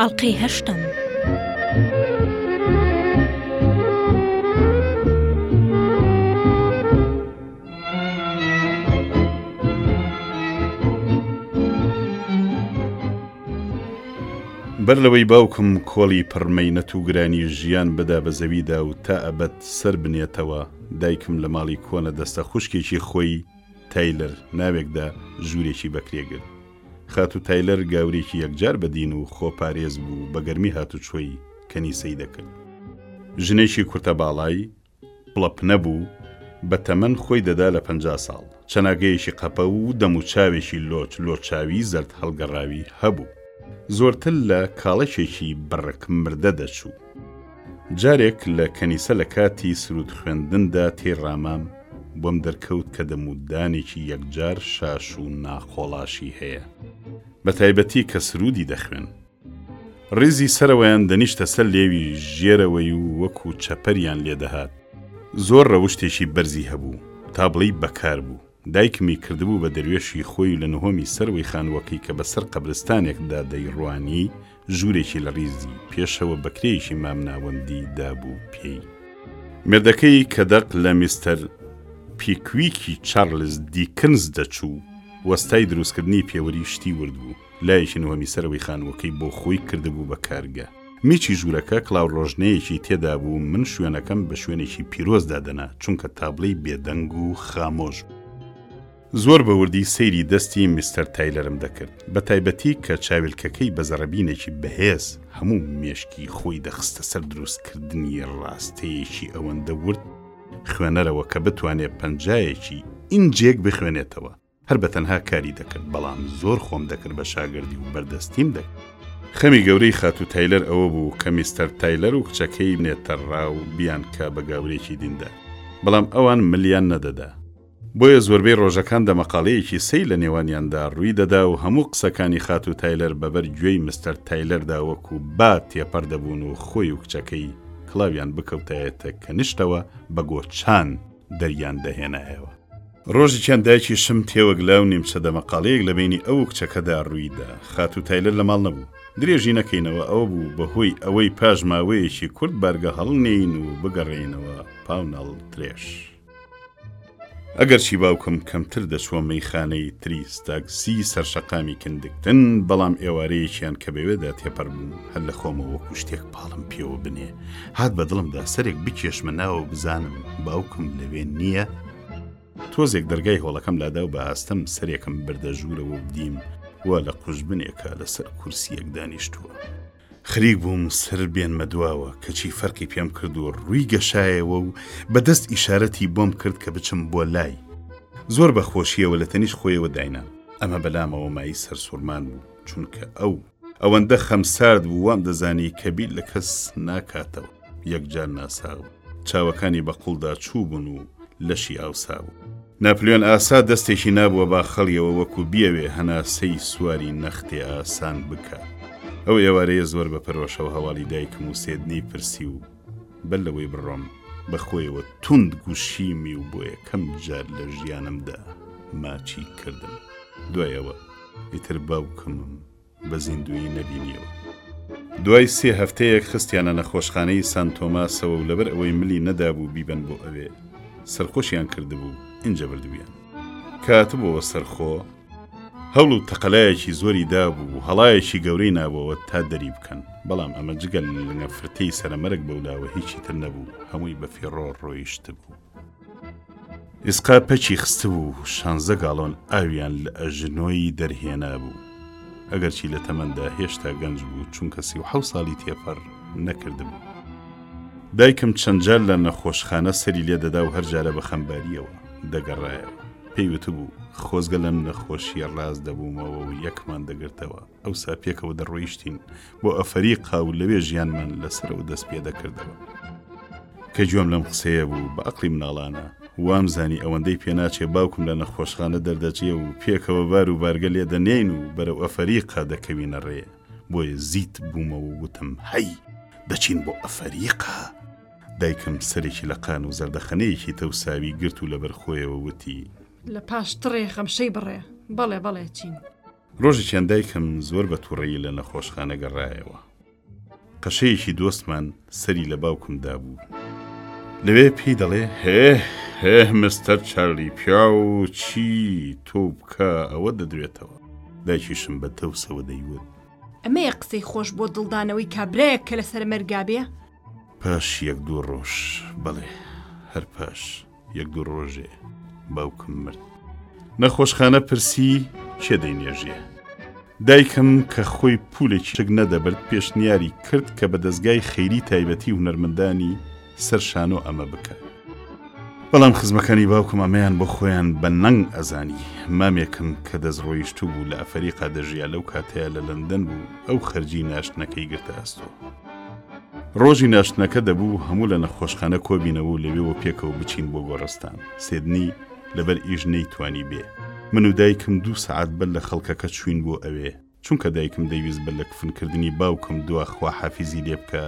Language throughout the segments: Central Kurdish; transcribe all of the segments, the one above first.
ئەڵقەی هەشتەم. بەر لەوەی باوکم کۆڵی پڕ مەینەت و گرانی ژیان بدا بە زەویدا و تا ئەبەد سەر بنێتەوە، دایکم لە ماڵی کۆنە دەستە خوشکێکی خۆی، تایلەر، ناوێکدا ژوورێکی بەکرێ گرت. خاتوو تایلەر گاورێکی یەکجار بەدین و خۆپارێز بوو، بە گەرمی هاتوچۆی کەنیسەی دەکرد. ژنێکی کورتە باڵای، بڵەپنە بوو، بە تەمەن خۆی دەدا لە پەنجا ساڵ، چەناگەیەکی قەپە و دەموچاوێکی لۆچ لۆچاوی زەرد هەڵگەڕاوی هەبوو. زۆرتر لە کاڵەکێکی بڕک مردە دەچوو. جارێک لە کەنیسە لە کاتی سرود خوێندندا تێی ڕامام، بۆم دەرکەوت کە دەمودانێکی یەکجار شاش و ناقۆڵاشی هەیە، بە تایبەتی کە سرودی دەخوێن. ڕیزی سەرەوەیان دەنیشتە سەر لێوی ژێرەوەی و وەکو چەپەریان لێدەهات. زۆر ڕەوشتێکی بەرزی هەبوو، تا بڵێی بەکار بوو. دایکمی کردبوو بە دەروێشی خۆی و لە نهۆمی سەروەی خانووەکەی کە بە سەر قەبرستانێکدا دەیڕوانی، ژوورێکی لە ڕیزی پێشەوە بە کرێیەکی مامناوەندی دابوو پێی. مێردەکەی کە دەق لە میستەر پیکویکی چارلز دیکنز دەچوو، وەستای دروستکردنی پێوەری شتی ورد بوو، لایەکی نهۆمی سەروەی خانووەکەی بۆ خۆی کردبوو بە کارگە. میچی ژوورەکە کڵاوڕۆژنەیەکی تێدا بوو، من شوێنەکەم بە شوێنێکی پیرۆز دادەنا، چونکە تابڵێی بێدەنگ و خامۆش بوو. زۆر بە وردی سەیری دەستی میستەر تایلەرم دەکرد، بە تایبەتی کە چاویلکەکەی بە زەڕەبینێکی بەهێز هەموو مێشکی خۆی دەخستە سەر دروستکردنی ڕاستەیەکی ئەوەندە ورد خوێنەرەوە کە بتوانێ پەنجایەکی ئینجێک بخوێنێتەوە. هەر بە تەنها کاری دەکرد بەڵام زۆر خۆم دەکرد بە شاگردی و بەردەستیم دەکرد. خەمی گەورەی خاتوو تایلەر ئەوە بوو کە میستەر تایلەر و کچەکەی نێتەرراو بیانکا بە گاورێکی دیندار. بەڵام ئەوان ملیان نەدەدا. بۆیە زۆربەی ڕۆژەکان دەمەقاڵێیەکی سەی لە نێوانیاندا ڕووی دەدا و هەموو قسەکانی خاتوو تایلەر بە بەر گوێی مستەر تایلەردا وەکو با تێپەڕ دەبوون و خۆی و کچەکەی کڵاویان بکەوتایەتە کنشتەوە بە گۆچان دەریان دەهێنایەوە. ڕۆژێکیان دایکی شم تێوەگلا و نیمچە دەمەقاڵەیەک لە بەینی ئەو و کچەکەدا ڕوویدا. خاتوو تایلەر لە ماڵ نەبوو. درێژی نەکەینەوە ئەوە بوو بە هۆی ئەوەی پاش ماوەیەکی کورت بارگە هەڵنێین و بگەڕێینەوە پاونەڵ ترێش. ئەگەرچی باوکم کەمتر دەچووە مەیخانەی تری ستاگسی سەر شەقامی کندگتن، بەڵام ئێوارەیەکیان کە بەوێدا تێپەر بووم، هەر لە خۆمەوە وەکوو شتێک پاڵم پێوە بنێ، هات بە دڵمدا سەرێک بکێشمە ناوەو بزانم باوکم لەوێ نییە؟ تۆزێک دەرگای هۆڵەکەم لادا و بە ئاستەم سەرێکم بردە ژوورەوە و دیم وا لە قوژبنێکە لەسەر کورسیەک دانیشتووە. خەریک بووم سەر بێنمە دواوە کەچی فەرقی پێم کرد و ڕووی گەشایەوە و بە دەست ئیشارەتی بۆم کرد کە بچم بۆ لای. زۆر بە خۆشیەوە لە تەنیشت خۆیەوە داینام. ئەمە بەلامەوە مای سەرسوڕمان بوو چونکە ئەو. ئەوەندە خەمسارد بوو وام دەزانی کە بیر لە کەس ناکاتەوە، یەکجار ناساغ بوو. چاوەکانی بە قووڵدا چووبوون و لەشی ئاوسا بوو. ناپلیۆن ئاسا دەستێکی نابووە باخەڵیەوە وەکوو بیەوێ هەناسەی سواری نەختێ ئاسان بکا. ئەو ئێوارەیە زۆر بە پەرۆشەوە هەواڵی دایکم و سێدنی پرسی و بەر لەوەی بڕۆم بە خۆیەوە توند گوشیمی و بۆ یەکەم جار لە ژیانمدا ماچی کردم. دوای ئەوە. ئیتر باوکمم بە زیندوویی نەبینیەوە. دوای سێ هەفتەیەک خستیانە نەخۆشخانەی سان تۆماسەوە و لەبەر ئەوەی ملی نەدابوو بیبەن بۆ ئەوێ، سەرخۆشیان کردبوو، ئینجا بردبوویان. کاتبووەوە سەرخۆ، هەوڵ و تەقەلایەکی زۆری دابوو و هەڵایەکی گەورەی نابووەوە تا دەری بکەن، بەڵام ئەمە جگە لە فرتەی سەرەمەرگ بەولاوە هیچی تر نەبوو، هەمووی بە فیڕۆ ڕۆیشتبوو. ئیسقا پەکی خستبوو، شانزە گاڵۆن ئاویان لە ئەژنۆی دەرهێنابوو. ئەگەرچی لە تەمەندا هێشتا گەنج بوو، چونکە سی و حەوت ساڵی تێپەڕ نەکردبوو. دایکم چەند جار لە نەخۆشخانە سەری لێ دەدا و هەر جارە بە خەمبارییەوە دەگەڕایەوە. پێی وتبوو، خۆزگە لەم نەخۆشییە ڕاست دەبوومەوە و یەکمان دەگرتەوە. ئەوسا پێکەوە دەڕۆیشتین بۆ ئەفەریقا و لەوێ ژیانمان لەسەرەوە دەست پێ دەکردەوە. کە گوێم لەم قسەیە بوو بە ئەقلی مناڵانە وام زانی ئەوەندەی پێناچێ باوکم لە نەخۆشخانە دەردەچێ و پێکەوە بار و بارگە لێ دەنێین و بەرەو ئەفەریقا دەکەوینە ڕێ بۆیە زیت بوومەوە و وتم هەی دەچین بۆ ئەفەریقا. دایکم سەرێکی لە قان و زەردەخەنەیەکی تەوساوی گرت و لەبەر خۆیەوە وتی. لە پاش تڕێ خەمشەی بڕێ. بەڵێ بەڵێ چین. ڕۆژێکیان دایکم زۆر بە توڕەیی لە نەخۆشخانە گەڕایەوە. قەشەیەکی دۆستمان سەری لە باوکم دابوو. لەوێ پێی دەڵێ، هێه هێه مستەر چارلی پیاو چی تۆو بکا ئەوە دەدوێتەوە. دایکیشم بە تەوسەوە دەیوت. ئەمەیە قسەی خۆش بۆ دڵدانەوەی کابرایەک کە لەسەر مەرگا بێ؟ پاش یەک دوو ڕۆژ، بەڵێ هەر پاش. یەک دوو ڕۆژێ باوکم مرد. نەخۆشخانە پرسی کێ دەینێژێ؟ دایکم کە خۆی پولێکی شک نەدەبرد پێشنیاری کرد کە بە دەزگای خەیری تایبەتی هونەرمەندانی سەر شانۆ ئەمە بکە. بەڵام خزمەکانی باوکم ئەمەیان بۆ خۆیان بە نەنگ ئەزانی. مامێکم کە دەست ڕۆیشتوو بوو لە ئەفەریقا دەژیا لەو کاتەیا لە لەندەن بوو ئەو خەرجی ناشتنەکەی گرتە ئەستۆ. ڕۆژی ناشتنەکە دەبوو هەموو لە نەخۆشخانە کۆبینەوە و لەوێوە پێکەوە بچین بۆ گۆڕستان سێدنی لەبەر ئیش نەیتوانی بێ من و دایکم دوو سەعات بەر لە خەڵکەکە چوین بۆ ئەوێ چونکە دایکم دەیویست بەر لە کفنکردنی باوکم دوا خواحافیزی لێ بکا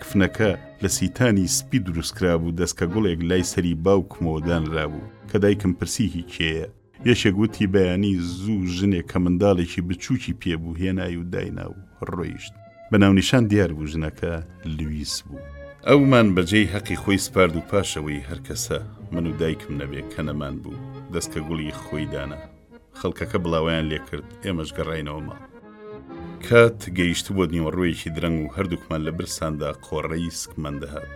کفنەکە لە سیتانی سپی دروستکرابوو دەستکەگوڵێک لای سەری باوکمەوە دانرابوو کە دایکم پرسی هی کێیە یەکێک وتی بەیانی زوو ژنێک کە منداڵێکی بچووکی پێ بوو هێنای و داینا و ڕۆیشت. بە ناونیشان دیار بوو ژنەکە لویس بوو. ئەومان بە جێی هەقی خۆی سپارد و پاش ئەوەی هەر کەسە من و دایکم نەبێ کە نەمان بوو، دەسکە گوڵی خۆی دانا. خەڵکەکە بڵاوەیان لێ کرد، ئێمەش گەڕاینەوە ماڵ. کات گەیشتبووە نیوەڕۆیەکی درەنگ و هەردووکمان لە برساندا قۆڕەی سکمان دەهات.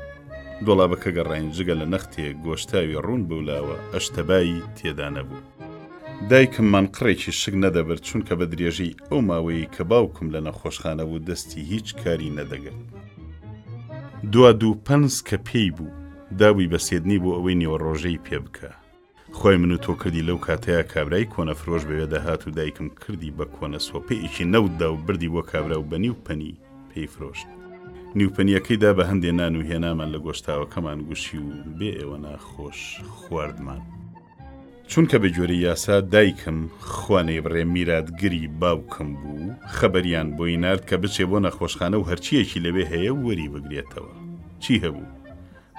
دۆڵابەکە گەڕاین جگە لە نەختێ گۆشتاوی ڕوون بەولاوە ئەشتەبایی تێدا نەبوو. دایکممان قڕێکی شک نەدەبرد چونکە بە درێژەی ئەو ماوەیەی کە باوکم لە نەخۆشخانە بوو دەستی هیچ کاری نەدەگرت. دوا دوو پەنس کە پێی بوو، دابووی بە سێدنی بۆ ئەوەی نیوەڕۆژەی پێ بکا. خۆی من و تۆ کردی لەو کاتەیا کابرای کۆنە فرۆش بەوێ دەهات و دایکم کردی بە کۆنە سۆپەیەکی نەوتدا و بردی بۆ کابرا و بە نیو پەنی پێی فرۆشت. نیو پەنییەکەی دا بە هەندێ نان و هێنامان لە گۆشتاوەکەمان گوشی و بێ ئێوە ناخۆش خواردمان. چونکە بە گوێرەی یاسا دایکم، خوا نەیبڕێ، میراتگری باوکم بوو، خەبەریان بۆی نارد کە بچێ بۆ نەخۆشخانە و هەرچییەکی لەوێ هەیە وەری بگرێتەوە. چی هەبوو؟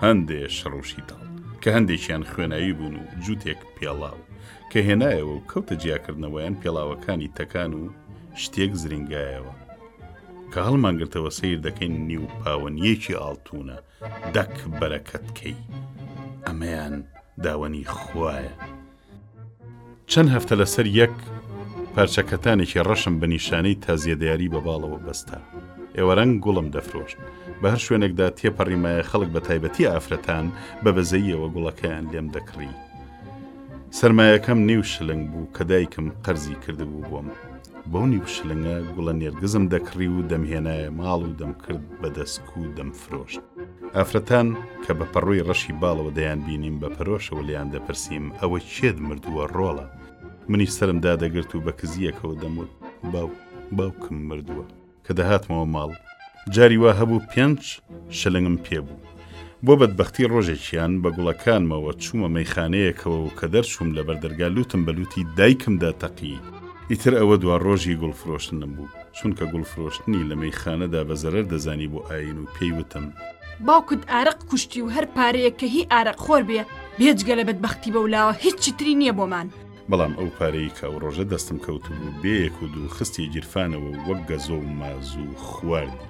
هەندێ شڕ و شیتاڵ، کە هەندێکیان خوێناوی بوون و جووتێک پێڵاو، کە هێنایەوە و کەوتە جیاکردنەوەیان پێڵاوەکانی تەکان و شتێک زرینگایەوە. کە هەڵمانگرتەوە سەیر دەکەین نیو پاوەنییەکی ئاڵتوونە، دەک بەرەکەت کەی! ئەمەیان داوەنی خوایە. چەند هەفتە لەسەر یەک پارچە کەتانێکی ڕەشم بە نیشانەی تازیەدەیاری بە باڵەوە بەستا ئێوەرەنگ گوڵم دەفرۆشت بە هەر شوێنێکدا تێپەڕیمایە خەڵک بە تایبەتی ئافرەتان بە بەزەیەوە گوڵەکەیان لێم دەکڕی سرمایەکەم نیو شلنگ بوو کە دایکم قەرزی کردبوو بۆم بەو نیو شلنگە گوڵە نێرگزم دەکڕی و دەمهێنایە ماڵ و دەمکرد بە دەسک و دەمفرۆشت. ئافرەتان کە بە پەڕۆی ڕەشی باڵەوە دەیان بینیم بە پەرۆشەوە لێیان دەپرسیم ئەوە کێت مردووە ڕۆڵە؟ منیش سەرم دادەگرت و بە کزییەکەوە دەموت باوکم مردووە. کە دەهاتمەوە ماڵ، جاری وا هەبوو پێنج شلنگم پێ بوو. بۆ بەدبەختی ڕۆژێکیان بە گوڵەکانمەوە چوومە مەیخانەیەکەوە و کە دەرچووم لەبەر دەرگا لووتم بە لووتی دایکمدا تەقی. ئیتر ئەوە دواڕۆژی گوڵ فرۆشتنم بوو، چونکە گوڵ فرۆشتنی لە مەیخانەدا بە زەرەر دەزانی بۆ ئایین و پێی وتم. باوکت ئارەق کوشتی و هەر پارەیەک کە هی ئارەقخۆر بێ، بێجگە لە بەدبەختی بەولاوە هیچی تری نییە بۆمان. بەڵام ئەو پارەی کە ئەو ڕۆژە دەستم کەوتبوو بێ یەک و دوو خستی گیرفانەوە و وەک گەزۆ و مازوو خواردی.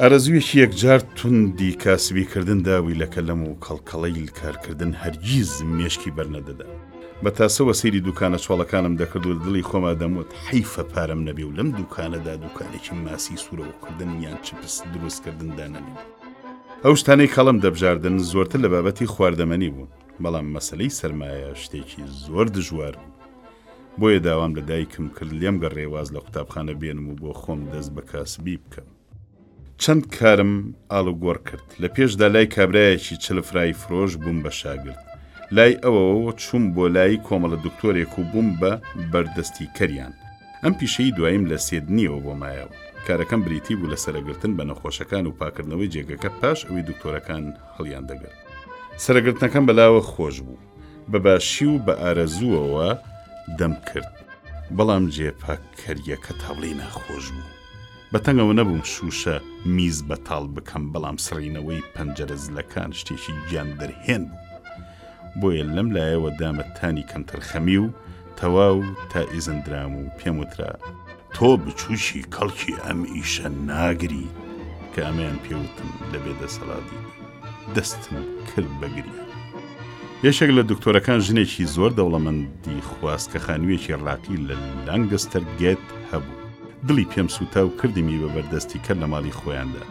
ئارەزوویەکی یەکجار توندی کاسبی کردن دابووی لە کەللەم و کەڵکەڵەیل کارکردن هەرگیز مێشکی بەرنەدەدا. بە تاسەوە سەیری دووکانە چۆڵەکانم دەکرد و لە دڵی خۆما دەموت حەیفە پارەم نەبێ و لەم دووکانەدا دووکانێکی ماسی سوورەوەکردن یان چپس دروستکردن دانەنێم. ئەو شتانەی کەڵم دەبژاردن زۆرتر لە بابەتی خواردەمەنی بوون. بەڵام مەسەلەی سەرمایە شتێکی زۆر دژوار بوو. بۆیە داوام لە دایکم کرد لێم گەڕێ واز لە قوتابخانە بێنم و بۆ خۆم دەست بە کاسبی بکەم. چەند کارم ئاڵوگۆڕ کرد. لە پێشدا لای کابرایەکی چلفرای فرۆش بووم بە شاگرد. لای ئەوەوە چووم بۆ لای کۆمەڵە دکتۆرێک و بووم بە بەردەستیکەریان. ئەم پیشەی دواییم لە سێدنییەوە بۆ مایەوە. کارەکەم بریتی بوو لە سەرەگرتن بە نەخۆشەکان و پاککردنەوەی جێگەکە پاش ئەوەی دکتۆرەکان هەڵیاندەگرت. سەرەگرتنەکەم بە لاوە خۆش بوو. بە باشی و بە ئارەزووەوە دەم کرد. بەڵام جێ پاککەرییەکە تابڵێی ناخۆش بوو. بە تەنگەوە نەبووم شووشە میز بەتاڵ بکەم، بەڵام سڕینەوەی پەنجەرە زلەکان شتێکی گیاندەرهێن بوو. بۆیە لەم لایەوە دامە تانی کەمتەرخەمی و تەواو تا ئیزن درام و پێم وترا، تۆ بچووکی کەڵکی ئەم ئیشە ناگری، کە ئەمەیان پێ وتم لە بێ دەسەڵاتی بووی. دەستم کرد بە گریان. یەکێک لە دکتۆرەکان ژنێکی زۆر دەوڵەمەندی خواست کە خانوویەکی ڕاقی لە لانگستەر گێت هەبوو. دڵی پێم سووتا و کردمی بە بەردەستی کەر لە ماڵی خۆیاندا.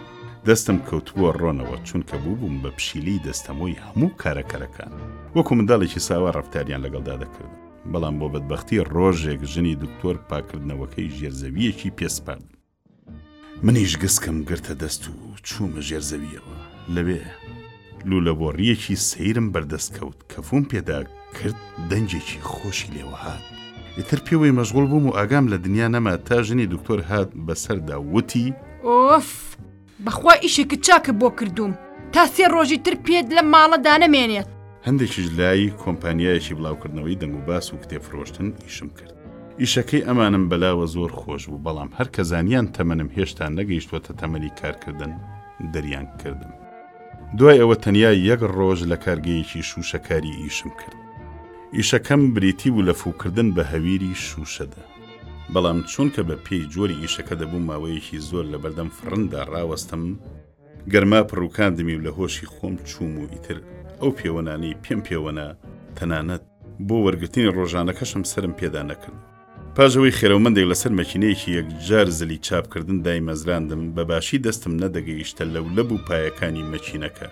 دەستم کەوتبووە ڕۆنەوە چونکە بووبووم بە پشیلی دەستەمۆی هەموو کارە کەرەکان وەکو منداڵێکی ساوا ڕەفتاریان لەگەڵدا دەکرد بەڵام بۆ بەدبەختی ڕۆژێک ژنی دکتۆر پاکردنەوەکەی ژێر زەویەکی پێ سپارد منیش گسکم گرتە دەست و چوومە ژێر زەویەوە لەوێ لوولەبۆڕییەکی سەیرم بەردەست کەوت، کەفووم پێدا کرد، دەنگێکی خۆشی لێوە هات. ئیتر پێوەی مەشغوڵ بووم و ئاگام لە دنیا نەما تا ژنی دوکتۆر هات بەسەردا وتی. ئۆف! بەخوا ئیشێکت چاکە بۆ کردووم، تا سێ ڕۆژی تر پێت لەم ماڵە دانەمێنێت. هەندێکیش لای کۆمپانیایەکی بڵاوکردنەوەی دەنگوباس و کتێبفرۆشتن ئیشم کرد. ئیشەکەی ئەمانم بەلاوە زۆر خۆش بوو، بەڵام هەر کە زانیان تەمەنم هێشتا نەگەیشتووەتە تەمەنی کارکردن، دەریان کردم. دوای ئەوە تەنیا یەک ڕۆژ لە کارگەیەکی شووشەکاری ئیشم کرد. ئیشەکەم بریتی بوو لە فووکردن بە هەویری شووشەدا. بەڵام چونکە بە پێی جۆری ئیشەکە دەبوو ماوەیەکی زۆر لە بەردەم فڕندا ڕاوەستم، گەرما پڕووکاندمی و لە هۆشی خۆم چووم و ئیتر ئەو پێوەنانەی پێم پێوەنا تەنانەت بۆ وەرگرتنی ڕۆژانەکەشم سەرم پێدا نەکرد. پاش ئەوەی خێرەومەندێک لەسەر مەکینەیەکی یەکجار زلی چاپکردن دایمەزراندم بە باشی دەستم نەدەگەیشتە لەولەب و پایەکانی مەکینەکە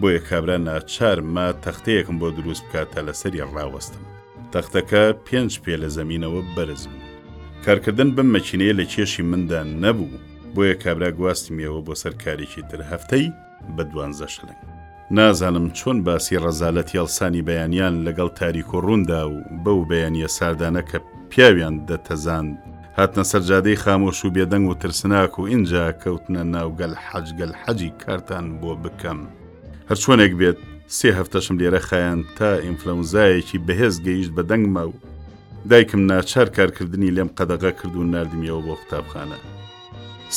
بۆیە کابرا ناچار ما تەختەیەکم بۆ دروست بکات تا لەسەری ڕاوەستم تەختەکە پێنج پێ لە زەمینەوە بەرز بوو کارکردن بەم مەکینەیە لە کێشی مندا نەبوو بۆیە کابرا گواستمیەوە بۆ سەر کارێکی تر هەفتەی بە دوانزە شلنگ. نازانم چۆن باسی ڕەزالەتی هەڵسانی بەیانیان لەگەڵ تاریک و ڕووندا و بەو بەیانیە ساردانە کە پیاویان دەتەزاند هاتنە سەر جادەی خامۆش و بێدەنگ و ترسناک و ئینجا کەوتنە ناو گەل حەج گەل حەجی کارتان بۆ بکەم هەرچۆنێک بێت سێ هەفتەشم لێرە خایان تا ئینفلەونزایەکی بەهێز گەیشت بە دەنگما و دایکم ناچار کارکردنی لێم قەدەغە کرد و ناردمیەوە بۆ قوتابخانە.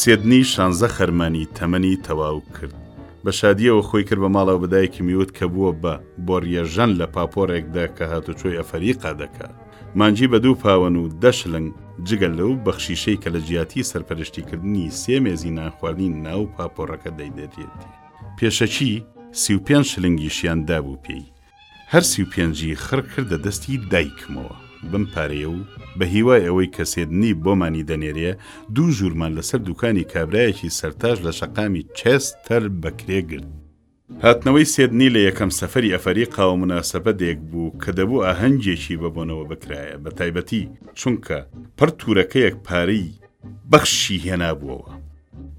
سێدنی شانزە خەرمانی تەمەنی تەواو کرد. بە شادییەوە خۆی کرد بە ماڵەوە بە دایکی میوت کە بووە بە، بۆریە ژەن، لە پاپۆڕێک دا کە هاتوچۆی ئەفەریقا دەکا. مانجی بە دوو پاوەن و دە شلنگ، جگە لەو بەخشیشەی کە لە جیاتی سەرپەرشتی کردنی سێ مێزی نانخواردنی ناو پاپۆڕەکە دەیدەرێتی. پێشەکی سی و پێنج شلنگیشیان دابوو پێی. هەر سی و پێنجی خڕ کردە دەستی دایکمەوە بم پارەیە و بە هیوای ئەوەی کە سێدنی بۆمانی دەنێرێ دوو ژوورمان لەسەر دووکانی کابرایەکی سەرتاش لە شەقامی چێستەر بەکرێ گرت. هاتنەوەی سێدنی لە یەکەم سەفەری ئەفەریقا و موناسەبەدێک بوو کە دەبوو ئاهەنگێکی بە بۆنەوە بکرایە بە تایبەتی چونکە پڕ تورەکەیەک پارەی بەخشی هێنابووەوە.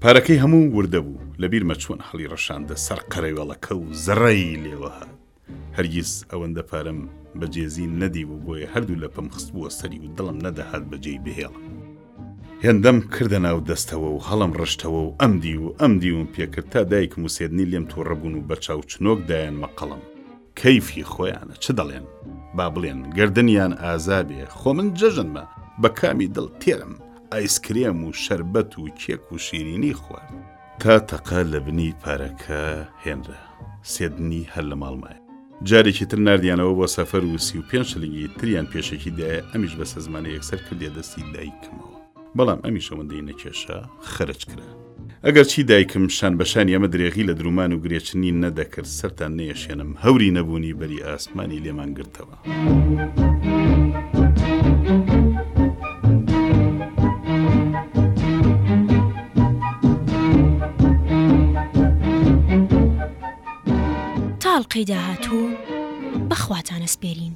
پەرەکەی هەموو وردە بوو لەبیرمە چۆن هەڵی ڕەشاندە سەر قەرەوێڵەکە و زڕەی لێوە هات هەرگیز ئەوەندە پارەم بەجێزین نەدی و بۆیە هەردوو لە پم خست بووە سەری و دڵم نەدەهات بەجێی بهێڵم هێندەم کردە ناو دەستەوە و هەڵم ڕشتەوە و ئەم دی و ئەم دیوم پێکرد تا دایکم و سێدنی لێم تووڕەبوون و بە چاوچنۆک دایان مەقەڵم کەیفی خۆیانە چ دەڵێن با بڵێن گەردنیان ئازابێ خۆ من جەژنمە بە کامی دڵ تێرم ئایسکرێم و شەربەت و کێک و شیرینی خوارد. تا تەقە لە بنی پارەکە هێنرا سێدنی هەر لە ماڵ مایە. جارێکی تر ناردیانەوە بۆ سەفەر و سی و پێنج شلنگی تریان پێشەکی دایە ئەمیش بە سەزمانە یەکسەر کردیە دەستی دایکمەوە. بەڵام ئەمیش ئەوەندەی نەکێشا خەرج کرا. ئەگەر چی دایکم شان بە شانی ئەمە درێغی لە درومان و گرێچنین نەدەکرد، سەرتان نەیەشێنم، هەوری نەبوونی بەری ئاسمانی لێمان گرتەوە. تا ئەڵقەی داهاتوو بەخواتانە سپێرین.